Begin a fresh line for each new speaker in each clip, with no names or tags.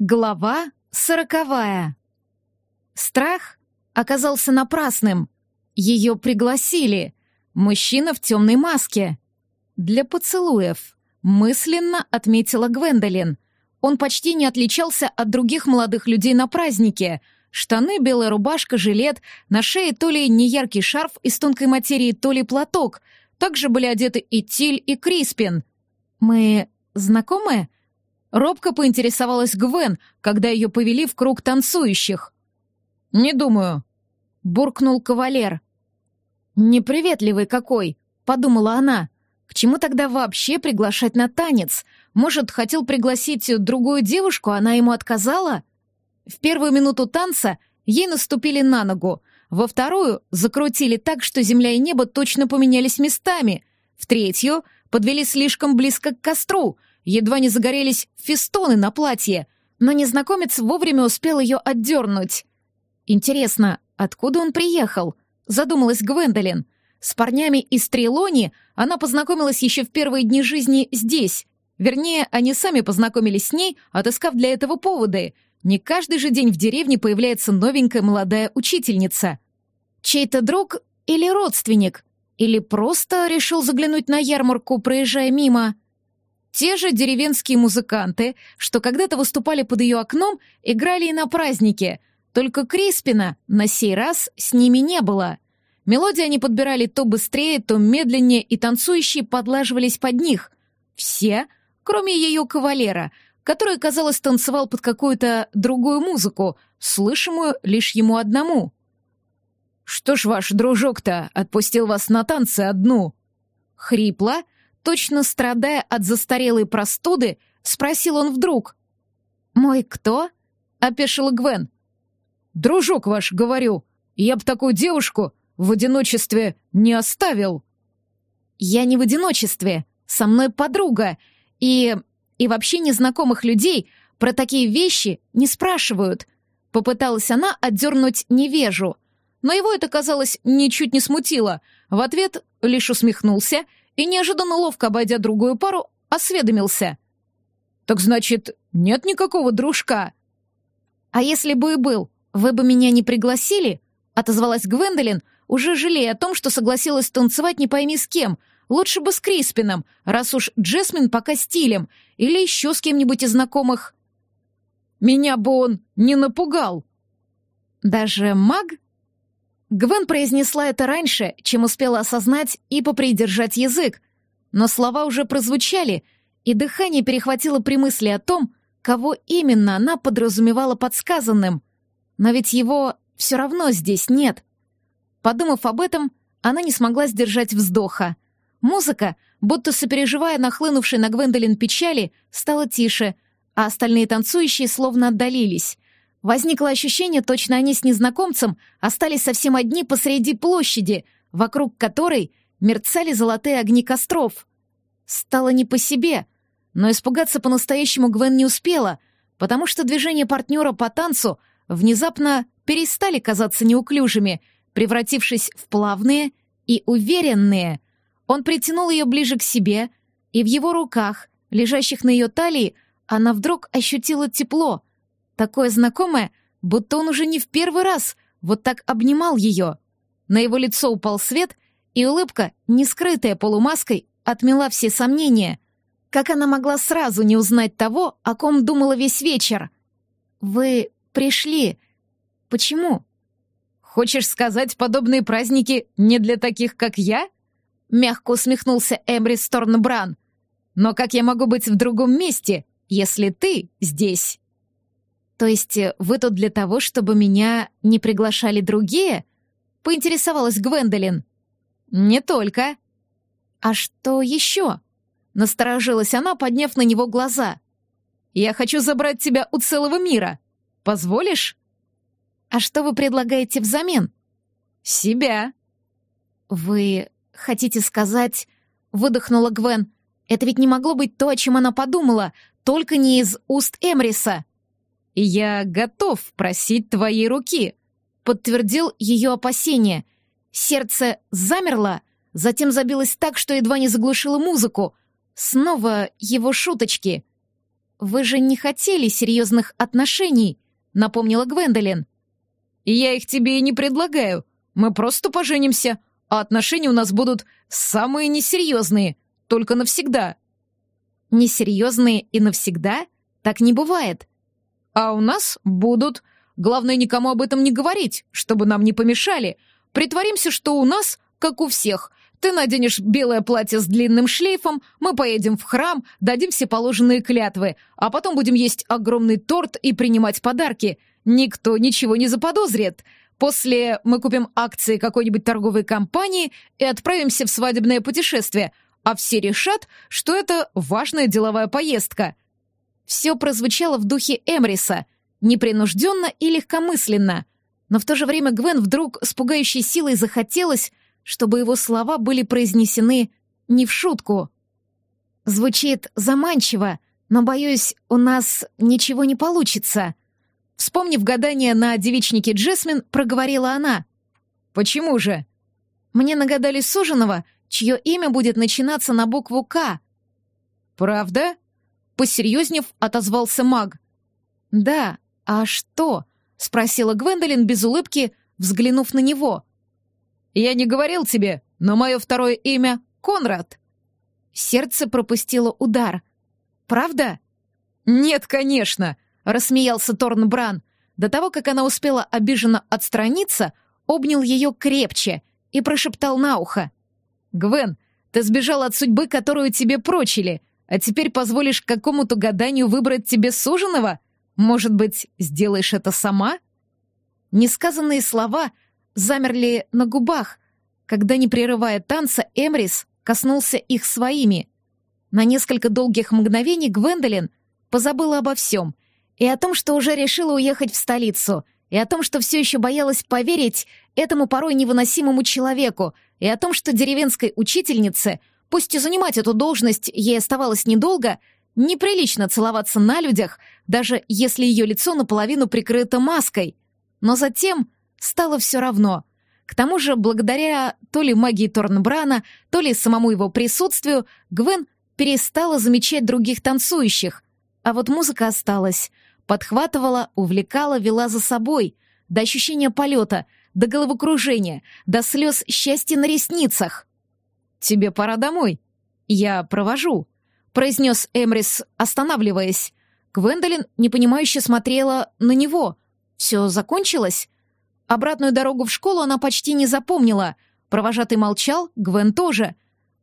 Глава сороковая. Страх оказался напрасным. Ее пригласили. Мужчина в темной маске. Для поцелуев. Мысленно отметила Гвендолин. Он почти не отличался от других молодых людей на празднике. Штаны, белая рубашка, жилет, на шее то ли неяркий шарф из тонкой материи, то ли платок. Также были одеты и Тиль, и Криспин. «Мы знакомы?» Робко поинтересовалась Гвен, когда ее повели в круг танцующих. «Не думаю», — буркнул кавалер. «Неприветливый какой», — подумала она. «К чему тогда вообще приглашать на танец? Может, хотел пригласить другую девушку, она ему отказала?» В первую минуту танца ей наступили на ногу, во вторую закрутили так, что земля и небо точно поменялись местами, в третью подвели слишком близко к костру — едва не загорелись фестоны на платье, но незнакомец вовремя успел ее отдернуть. «Интересно, откуда он приехал?» — задумалась Гвендолин. С парнями из Трилони она познакомилась еще в первые дни жизни здесь. Вернее, они сами познакомились с ней, отыскав для этого поводы. Не каждый же день в деревне появляется новенькая молодая учительница. Чей-то друг или родственник? Или просто решил заглянуть на ярмарку, проезжая мимо — те же деревенские музыканты, что когда-то выступали под ее окном, играли и на празднике, только Криспина на сей раз с ними не было. Мелодии они подбирали то быстрее, то медленнее, и танцующие подлаживались под них. Все, кроме ее кавалера, который, казалось, танцевал под какую-то другую музыку, слышимую лишь ему одному. «Что ж ваш дружок-то отпустил вас на танцы одну?» Хрипло — точно страдая от застарелой простуды, спросил он вдруг. «Мой кто?» — опешила Гвен. «Дружок ваш, говорю, я б такую девушку в одиночестве не оставил». «Я не в одиночестве, со мной подруга, и... и вообще незнакомых людей про такие вещи не спрашивают». Попыталась она отдернуть невежу, но его это, казалось, ничуть не смутило. В ответ лишь усмехнулся — и, неожиданно ловко обойдя другую пару, осведомился. «Так значит, нет никакого дружка?» «А если бы и был, вы бы меня не пригласили?» — отозвалась Гвендолин, уже жалея о том, что согласилась танцевать не пойми с кем. Лучше бы с Криспином, раз уж Джесмин пока стилем, или еще с кем-нибудь из знакомых. «Меня бы он не напугал!» «Даже маг?» Гвен произнесла это раньше, чем успела осознать и попридержать язык, но слова уже прозвучали, и дыхание перехватило при мысли о том, кого именно она подразумевала подсказанным. Но ведь его все равно здесь нет. Подумав об этом, она не смогла сдержать вздоха. Музыка, будто сопереживая нахлынувшей на Гвендолин печали, стала тише, а остальные танцующие словно отдалились. Возникло ощущение, точно они с незнакомцем остались совсем одни посреди площади, вокруг которой мерцали золотые огни костров. Стало не по себе, но испугаться по-настоящему Гвен не успела, потому что движения партнера по танцу внезапно перестали казаться неуклюжими, превратившись в плавные и уверенные. Он притянул ее ближе к себе, и в его руках, лежащих на ее талии, она вдруг ощутила тепло — Такое знакомое, будто он уже не в первый раз вот так обнимал ее. На его лицо упал свет, и улыбка, не скрытая полумаской, отмела все сомнения. Как она могла сразу не узнать того, о ком думала весь вечер? «Вы пришли. Почему?» «Хочешь сказать, подобные праздники не для таких, как я?» Мягко усмехнулся Эмри Сторнбран. «Но как я могу быть в другом месте, если ты здесь?» «То есть э, вы тут для того, чтобы меня не приглашали другие?» — поинтересовалась Гвендолин. «Не только». «А что еще?» — насторожилась она, подняв на него глаза. «Я хочу забрать тебя у целого мира. Позволишь?» «А что вы предлагаете взамен?» «Себя». «Вы хотите сказать...» — выдохнула Гвен. «Это ведь не могло быть то, о чем она подумала, только не из уст Эмриса». «Я готов просить твоей руки», — подтвердил ее опасение. Сердце замерло, затем забилось так, что едва не заглушило музыку. Снова его шуточки. вы же не хотели серьезных отношений», — напомнила Гвендолин.
«Я их тебе и не предлагаю. Мы просто поженимся, а отношения у нас будут самые несерьезные, только навсегда».
«Несерьезные и навсегда? Так не бывает».
«А у нас будут. Главное, никому об этом не говорить, чтобы нам не помешали. Притворимся, что у нас, как у всех, ты наденешь белое платье с длинным шлейфом, мы поедем в храм, дадим все положенные клятвы, а потом будем есть огромный торт и принимать подарки. Никто ничего не заподозрит. После мы купим акции какой-нибудь торговой компании и отправимся в свадебное путешествие, а все решат, что это важная деловая поездка».
Все прозвучало в духе Эмриса, непринужденно и легкомысленно. Но в то же время Гвен вдруг с пугающей силой захотелось, чтобы его слова были произнесены не в шутку. Звучит заманчиво, но, боюсь, у нас ничего не получится. Вспомнив гадание на девичнике Джесмин, проговорила она.
«Почему же?»
«Мне нагадали суженого, чье имя будет начинаться на букву «К».
«Правда?» Посерьезнев, отозвался маг.
«Да, а что?» — спросила Гвендолин без улыбки, взглянув на него.
Я не говорил тебе, но мое второе имя — Конрад».
Сердце пропустило удар. «Правда?»
«Нет, конечно», — рассмеялся Торн Бран. До того, как она успела обиженно отстраниться, обнял ее крепче и прошептал на ухо. «Гвен, ты сбежала от судьбы, которую тебе прочили, а теперь позволишь какому-то гаданию выбрать тебе суженого? Может быть, сделаешь это сама?»
Несказанные слова — замерли на губах, когда, не прерывая танца, Эмрис коснулся их своими. На несколько долгих мгновений Гвендолин позабыла обо всем и о том, что уже решила уехать в столицу, и о том, что все еще боялась поверить этому порой невыносимому человеку, и о том, что деревенской учительнице, пусть и занимать эту должность ей оставалось недолго, неприлично целоваться на людях, даже если ее лицо наполовину прикрыто маской. Но затем стало все равно. К тому же, благодаря то ли магии Торнбрана, то ли самому его присутствию, Гвен перестала замечать других танцующих. А вот музыка осталась. Подхватывала, увлекала, вела за собой. До ощущения полета, до головокружения, до слез счастья на ресницах.
«Тебе пора домой. Я провожу», — произнес Эмрис, останавливаясь. Гвендолин непонимающе смотрела на него. «Все закончилось?» Обратную дорогу в школу она почти не запомнила. Провожатый молчал, Гвен тоже.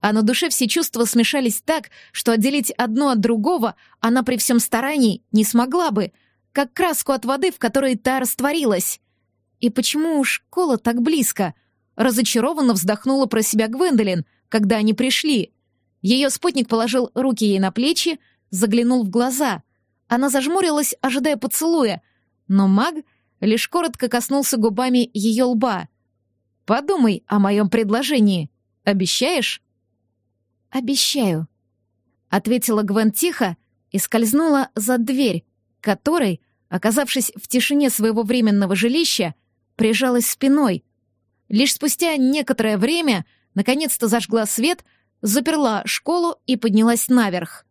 А на душе все чувства смешались так, что отделить одно от другого она при всем старании не смогла бы, как краску от воды, в которой та растворилась. И почему школа так близко? Разочарованно вздохнула про себя Гвендолин, когда они пришли. Ее спутник положил руки ей на плечи, заглянул в глаза. Она зажмурилась, ожидая поцелуя, но маг — лишь коротко коснулся губами ее лба. «Подумай о моем предложении. Обещаешь?»
«Обещаю», — ответила Гвен тихо и скользнула за дверь, которой, оказавшись в тишине своего временного жилища, прижалась спиной. Лишь спустя некоторое время наконец-то зажгла свет, заперла школу и поднялась наверх.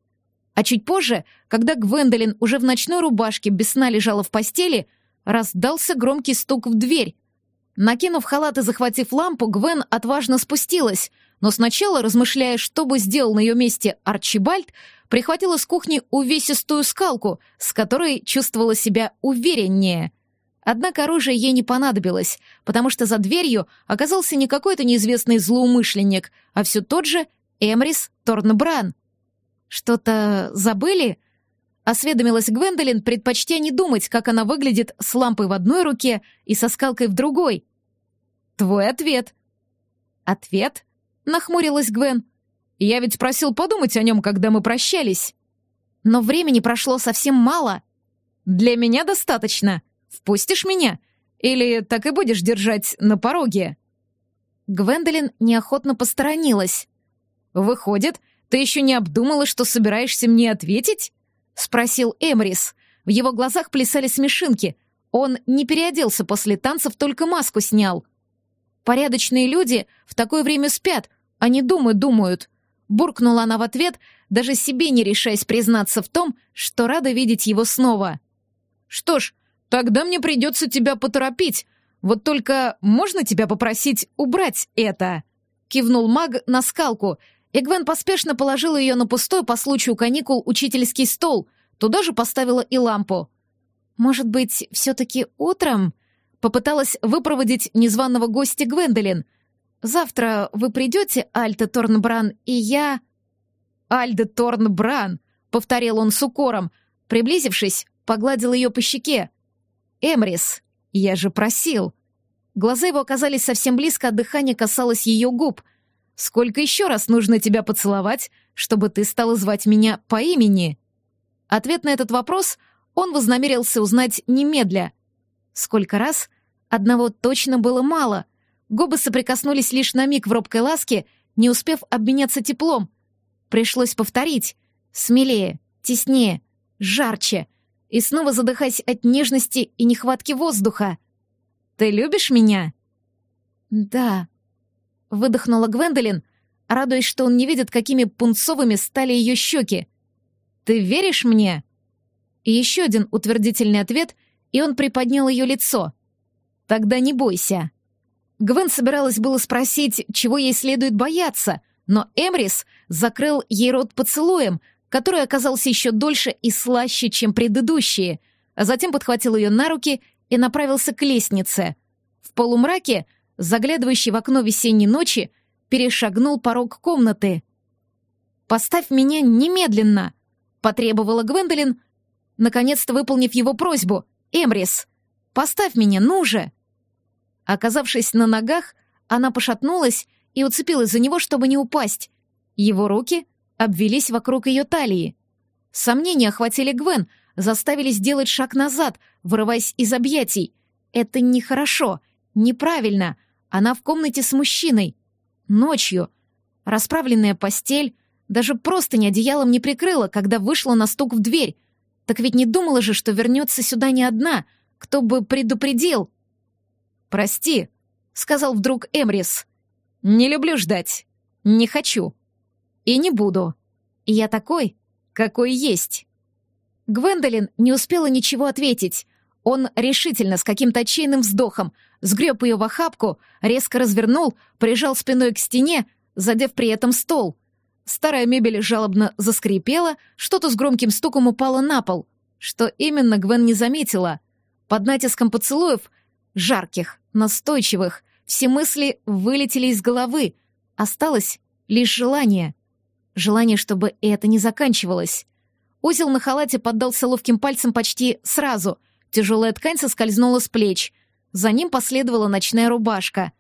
А чуть позже, когда Гвендолин уже в ночной рубашке без сна лежала в постели, — раздался громкий стук в дверь. Накинув халат и захватив лампу, Гвен отважно спустилась, но сначала, размышляя, что бы сделал на ее месте Арчибальд, прихватила с кухни увесистую скалку, с которой чувствовала себя увереннее. Однако оружие ей не понадобилось, потому что за дверью оказался не какой-то неизвестный злоумышленник, а все тот же Эмрис Торнбран. «Что-то забыли?» Осведомилась Гвендолин, предпочтя не думать, как она выглядит с лампой в одной руке и со скалкой в другой. «Твой ответ». «Ответ?» — нахмурилась Гвен. «Я ведь просил подумать о нем, когда мы прощались». «Но времени прошло совсем мало». «Для меня достаточно. Впустишь меня? Или так и будешь держать на пороге?» Гвендолин неохотно посторонилась. «Выходит, ты еще не обдумала, что собираешься мне ответить?» — спросил Эмрис. В его глазах плясали смешинки. Он не переоделся после танцев, только маску снял. «Порядочные люди в такое время спят, не думы думают», — буркнула она в ответ, даже себе не решаясь признаться в том, что рада видеть его снова. «Что ж, тогда мне придется тебя поторопить. Вот только можно тебя попросить убрать это?» Кивнул маг на скалку, и Гвен поспешно положила ее на пустой по случаю каникул учительский стол, туда же поставила и лампу. «Может быть, все-таки утром?» Попыталась выпроводить незваного гостя Гвендолин. «Завтра вы придете, Альте Торнбран, и я...» «Альде Торнбран», — повторил он с укором. Приблизившись, погладил ее по щеке. «Эмрис, я же просил». Глаза его оказались совсем близко, а дыхание касалось ее губ. «Сколько еще раз нужно тебя поцеловать, чтобы ты стала звать меня по имени?» Ответ на этот вопрос он вознамерился узнать немедля. Сколько раз? Одного точно было мало. Губы соприкоснулись лишь на миг в робкой ласке, не успев обменяться теплом. Пришлось повторить. Смелее, теснее, жарче. И снова задыхаясь от нежности и нехватки воздуха. Ты любишь меня?» «Да», — выдохнула Гвендолин, радуясь, что он не видит, какими пунцовыми стали ее щеки. «Ты веришь мне?» И еще один утвердительный ответ, и он приподнял ее лицо. «Тогда не бойся». Гвен собиралась было спросить, чего ей следует бояться, но Эмрис закрыл ей рот поцелуем, который оказался еще дольше и слаще, чем предыдущие, а затем подхватил ее на руки и направился к лестнице. В полумраке, заглядывающий в окно весенней ночи, перешагнул порог комнаты. «Поставь меня немедленно!» — потребовала Гвендолин, наконец-то выполнив его просьбу. «Эмрис, поставь меня, ну же!» Оказавшись на ногах, она пошатнулась и уцепилась за него, чтобы не упасть. Его руки обвелись вокруг ее талии. Сомнения охватили Гвен — заставили сделать шаг назад, вырываясь из объятий. Это нехорошо, неправильно. Она в комнате с мужчиной. Ночью. Расправленная постель. Даже просто ни одеялом не прикрыла, когда вышла на стук в дверь. Так ведь не думала же, что вернется сюда не одна. Кто бы предупредил? «Прости», — сказал вдруг Эмрис. «Не люблю ждать. Не хочу. И не буду. Я такой, какой есть». Гвендолин не успела ничего ответить. Он решительно, с каким-то отчаянным вздохом, сгреб ее в охапку, резко развернул, прижал спиной к стене, задев при этом стол. Старая мебель жалобно заскрипела, что-то с громким стуком упало на пол. Что именно, Гвен не заметила. Под натиском поцелуев, жарких, настойчивых, все мысли вылетели из головы. Осталось лишь желание. Желание, чтобы это не заканчивалось. Узел на халате поддался ловким пальцем почти сразу. Тяжелая ткань соскользнула с плеч. За ним последовала ночная рубашка.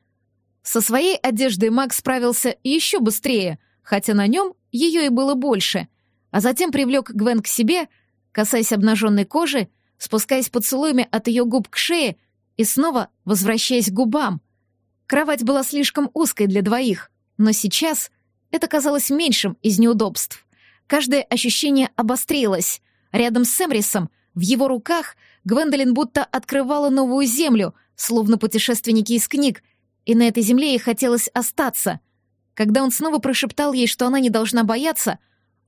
Со своей одеждой Макс справился еще быстрее, хотя на нем ее и было больше. А затем привлек Гвен к себе, касаясь обнаженной кожи, спускаясь поцелуями от ее губ к шее и снова возвращаясь к губам. Кровать была слишком узкой для двоих, но сейчас это казалось меньшим из неудобств. Каждое ощущение обострилось. Рядом с Эмрисом, в его руках, Гвендолин будто открывала новую землю, словно путешественники из книг, и на этой земле ей хотелось остаться. Когда он снова прошептал ей, что она не должна бояться,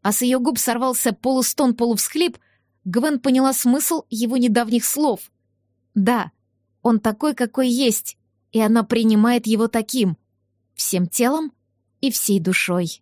а с ее губ сорвался полустон-полувсхлип, Гвен поняла смысл его недавних слов. Да, он такой, какой есть, и она принимает его таким, всем телом и всей душой.